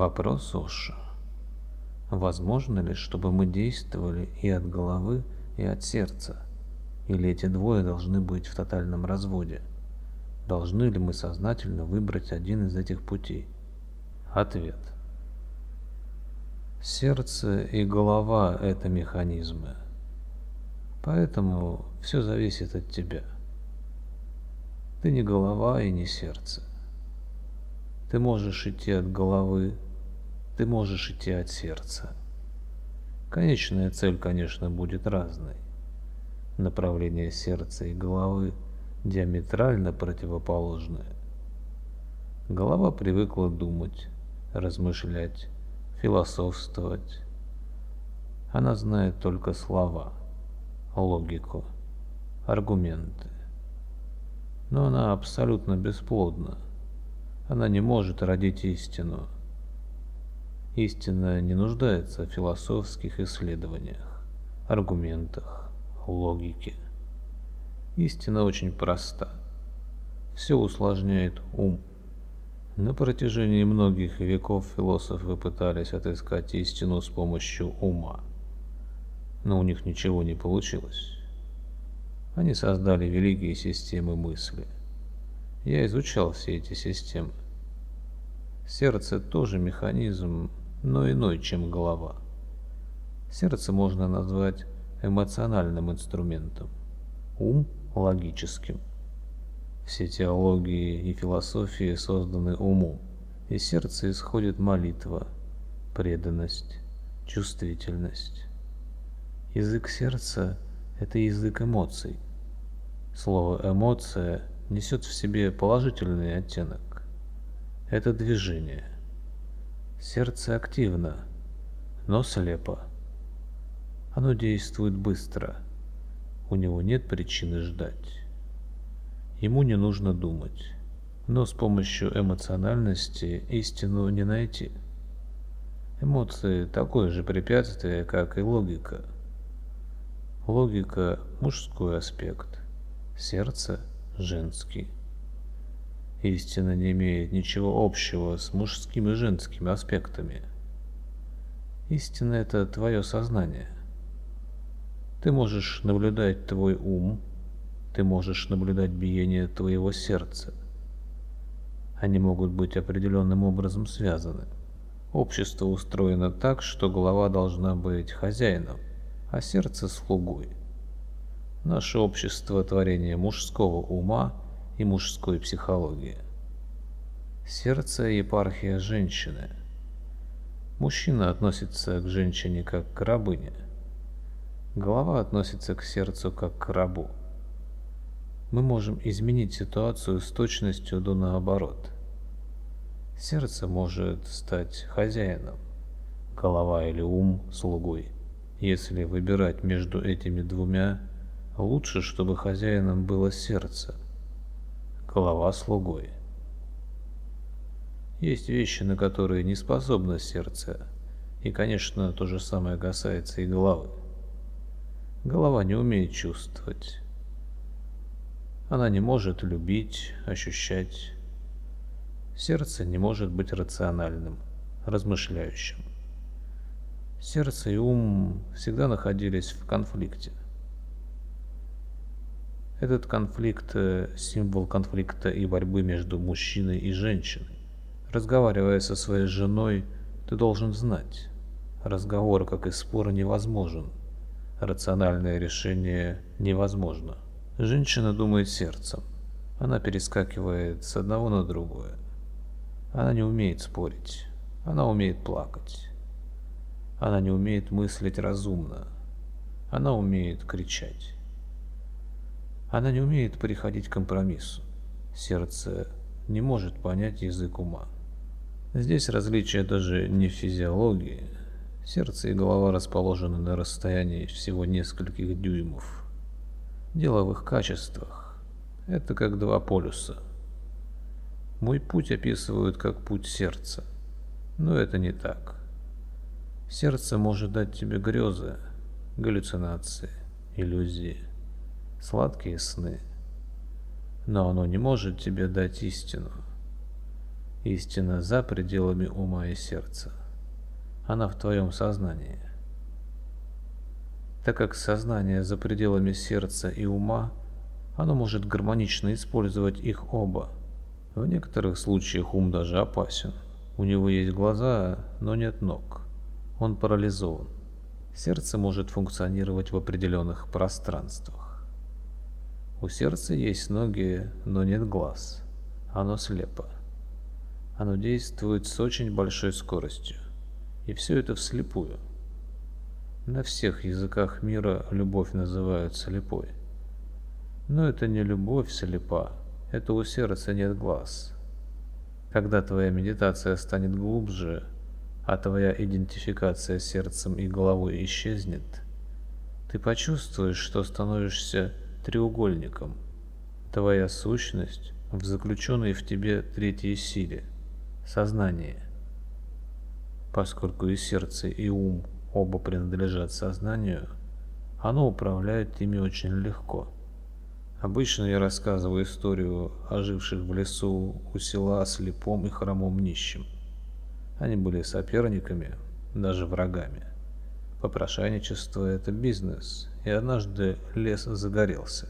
Вопрос, Оша. Возможно ли, чтобы мы действовали и от головы, и от сердца? Или эти двое должны быть в тотальном разводе? Должны ли мы сознательно выбрать один из этих путей? Ответ. Сердце и голова – это механизмы. Поэтому все зависит от тебя. Ты не голова и не сердце. Ты можешь идти от головы, ты можешь идти от сердца. Конечная цель, конечно, будет разной. Направление сердца и головы диаметрально противоположное. Голова привыкла думать, размышлять, философствовать. Она знает только слова, логику, аргументы. Но она абсолютно бесплодна. Она не может родить истину. Истина не нуждается в философских исследованиях, аргументах, логике. Истина очень проста. Все усложняет ум. На протяжении многих веков философы пытались отыскать истину с помощью ума. Но у них ничего не получилось. Они создали великие системы мысли. Я изучал все эти системы. Сердце тоже механизм, но иной, чем голова. Сердце можно назвать эмоциональным инструментом, ум – логическим. Все теологии и философии созданы умом, из сердца исходит молитва, преданность, чувствительность. Язык сердца – это язык эмоций. Слово «эмоция» несет в себе положительный оттенок это движение. Сердце активно, но слепо. Оно действует быстро. У него нет причины ждать. Ему не нужно думать. Но с помощью эмоциональности истину не найти. Эмоции – такое же препятствие, как и логика. Логика – мужской аспект, сердце – женский. Истина не имеет ничего общего с мужскими и женскими аспектами. Истина – это твое сознание. Ты можешь наблюдать твой ум, ты можешь наблюдать биение твоего сердца. Они могут быть определенным образом связаны. Общество устроено так, что голова должна быть хозяином, а сердце – слугой. Наше общество – творение мужского ума – и мужской психологии. Сердце – епархия женщины. Мужчина относится к женщине как к рабыне. Голова относится к сердцу как к рабу. Мы можем изменить ситуацию с точностью до наоборот. Сердце может стать хозяином, голова или ум – слугой. Если выбирать между этими двумя, лучше, чтобы хозяином было сердце – голова слугой. Есть вещи, на которые не способно сердце, и, конечно, то же самое касается и головы. Голова не умеет чувствовать. Она не может любить, ощущать. Сердце не может быть рациональным, размышляющим. Сердце и ум всегда находились в конфликте. Этот конфликт э, – символ конфликта и борьбы между мужчиной и женщиной. Разговаривая со своей женой, ты должен знать, разговор, как и спор, невозможен. Рациональное решение невозможно. Женщина думает сердцем. Она перескакивает с одного на другое. Она не умеет спорить. Она умеет плакать. Она не умеет мыслить разумно. Она умеет кричать. Она не умеет приходить к компромиссу. Сердце не может понять язык ума. Здесь различие даже не в физиологии. Сердце и голова расположены на расстоянии всего нескольких дюймов. Дело в их качествах. Это как два полюса. Мой путь описывают как путь сердца. Но это не так. Сердце может дать тебе грезы, галлюцинации, иллюзии сладкие сны. Но оно не может тебе дать истину. Истина за пределами ума и сердца. Она в твоем сознании. Так как сознание за пределами сердца и ума, оно может гармонично использовать их оба. В некоторых случаях ум даже опасен. У него есть глаза, но нет ног. Он парализован. Сердце может функционировать в определенных пространствах. У сердца есть ноги, но нет глаз. Оно слепо. Оно действует с очень большой скоростью. И все это вслепую. На всех языках мира любовь называют слепой. Но это не любовь слепа, это у сердца нет глаз. Когда твоя медитация станет глубже, а твоя идентификация сердцем и головой исчезнет, ты почувствуешь, что становишься треугольником. Твоя сущность в заключенной в тебе третьей силе – сознание. Поскольку и сердце, и ум оба принадлежат сознанию, оно управляет ими очень легко. Обычно я рассказываю историю о живших в лесу у села слепом и хромом нищим – они были соперниками, даже врагами. Попрошайничество – это бизнес, и однажды лес загорелся.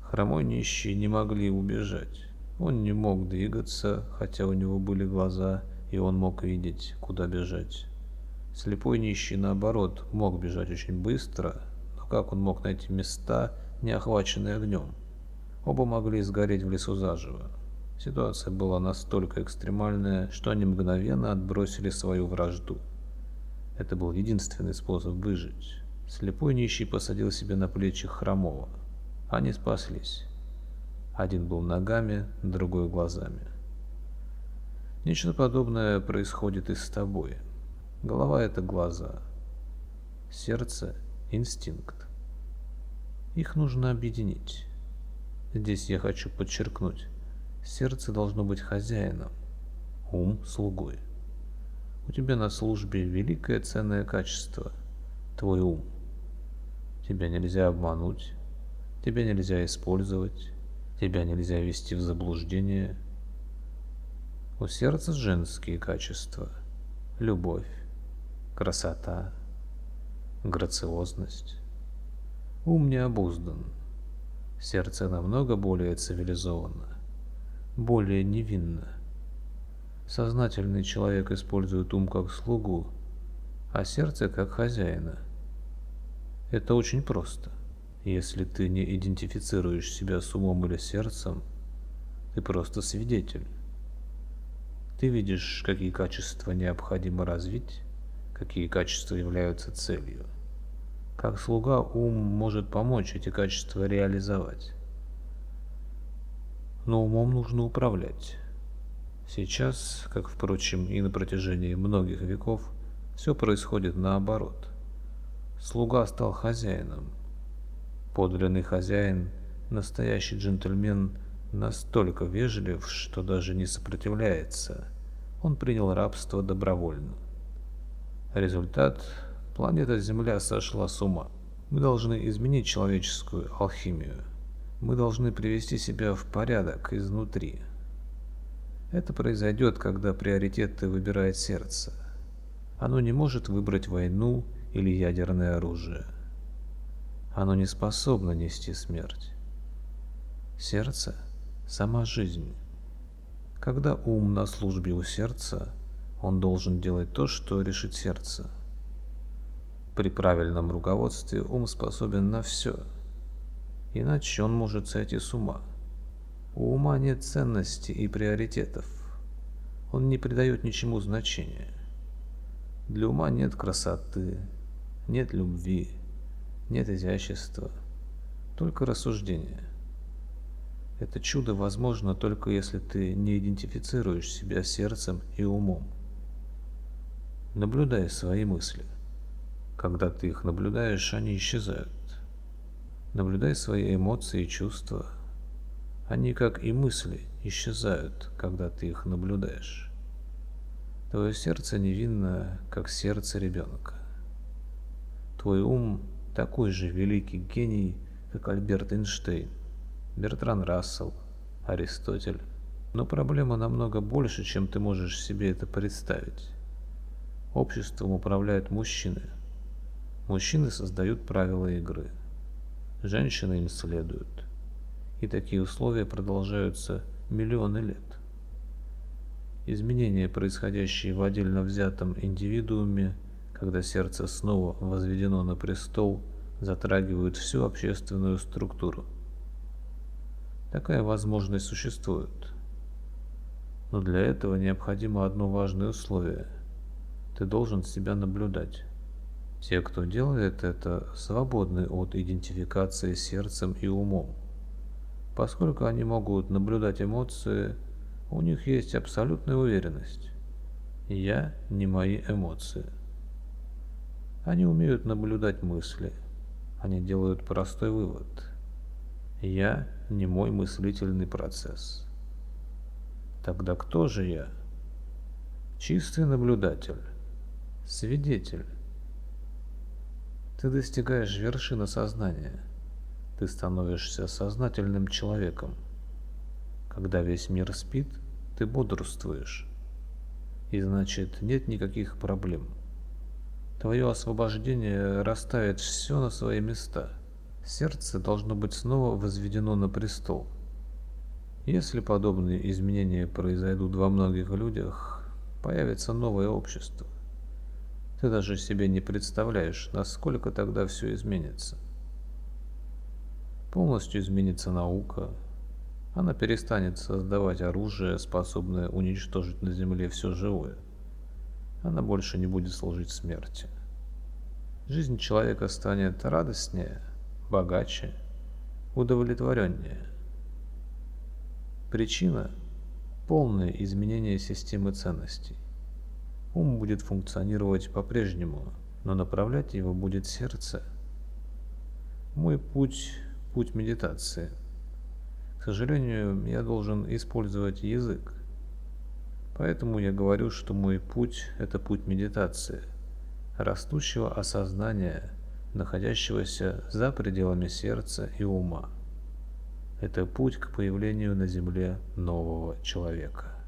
Хромой нищий не могли убежать. Он не мог двигаться, хотя у него были глаза, и он мог видеть, куда бежать. Слепой нищий, наоборот, мог бежать очень быстро, но как он мог найти места, не охваченные огнем? Оба могли сгореть в лесу заживо. Ситуация была настолько экстремальная, что они мгновенно отбросили свою вражду. Это был единственный способ выжить. Слепой нищий посадил себе на плечи хромого. Они спаслись. Один был ногами, другой глазами. Нечто подобное происходит и с тобой. Голова – это глаза. Сердце – инстинкт. Их нужно объединить. Здесь я хочу подчеркнуть. Сердце должно быть хозяином, ум – слугой. У тебя на службе великое ценное качество – твой ум. Тебя нельзя обмануть, тебя нельзя использовать, тебя нельзя ввести в заблуждение. У сердца женские качества – любовь, красота, грациозность. Ум не обуздан, сердце намного более цивилизованно более невинно. Сознательный человек использует ум как слугу, а сердце как хозяина. Это очень просто. Если ты не идентифицируешь себя с умом или сердцем, ты просто свидетель. Ты видишь, какие качества необходимо развить, какие качества являются целью. Как слуга ум может помочь эти качества реализовать но умом нужно управлять. Сейчас, как, впрочем, и на протяжении многих веков, все происходит наоборот. Слуга стал хозяином. Подлинный хозяин, настоящий джентльмен, настолько вежлив, что даже не сопротивляется. Он принял рабство добровольно. Результат – планета Земля сошла с ума. Мы должны изменить человеческую алхимию. Мы должны привести себя в порядок изнутри. Это произойдет, когда приоритеты выбирает сердце. Оно не может выбрать войну или ядерное оружие. Оно не способно нести смерть. Сердце – сама жизнь. Когда ум на службе у сердца, он должен делать то, что решит сердце. При правильном руководстве ум способен на все – иначе он может сойти с ума. У ума нет ценностей и приоритетов. Он не придает ничему значения. Для ума нет красоты, нет любви, нет изящества, только рассуждение. Это чудо возможно только если ты не идентифицируешь себя сердцем и умом. Наблюдай свои мысли. Когда ты их наблюдаешь, они исчезают. Наблюдай свои эмоции и чувства. Они, как и мысли, исчезают, когда ты их наблюдаешь. Твое сердце невинно, как сердце ребенка. Твой ум такой же великий гений, как Альберт Эйнштейн, Бертран Рассел, Аристотель, Но проблема намного больше, чем ты можешь себе это представить. Обществом управляют мужчины. Мужчины создают правила игры. Женщины им следуют. И такие условия продолжаются миллионы лет. Изменения, происходящие в отдельно взятом индивидууме, когда сердце снова возведено на престол, затрагивают всю общественную структуру. Такая возможность существует. Но для этого необходимо одно важное условие. Ты должен себя наблюдать. Те, кто делает это, свободны от идентификации сердцем и умом. Поскольку они могут наблюдать эмоции, у них есть абсолютная уверенность. Я не мои эмоции. Они умеют наблюдать мысли. Они делают простой вывод. Я не мой мыслительный процесс. Тогда кто же я? Чистый наблюдатель, свидетель. Ты достигаешь вершины сознания. Ты становишься сознательным человеком. Когда весь мир спит, ты бодрствуешь. И значит, нет никаких проблем. Твое освобождение расставит все на свои места. Сердце должно быть снова возведено на престол – если подобные изменения произойдут во многих людях, появится новое общество. Ты даже себе не представляешь, насколько тогда все изменится. Полностью изменится наука. Она перестанет создавать оружие, способное уничтожить на Земле все живое. Она больше не будет служить смерти. Жизнь человека станет радостнее, богаче, удовлетвореннее. Причина – полное изменение системы ценностей. Ум будет функционировать по-прежнему, но направлять его будет сердце. Мой путь – путь медитации. К сожалению, я должен использовать язык. Поэтому я говорю, что мой путь – это путь медитации, растущего осознания, находящегося за пределами сердца и ума. Это путь к появлению на Земле нового человека.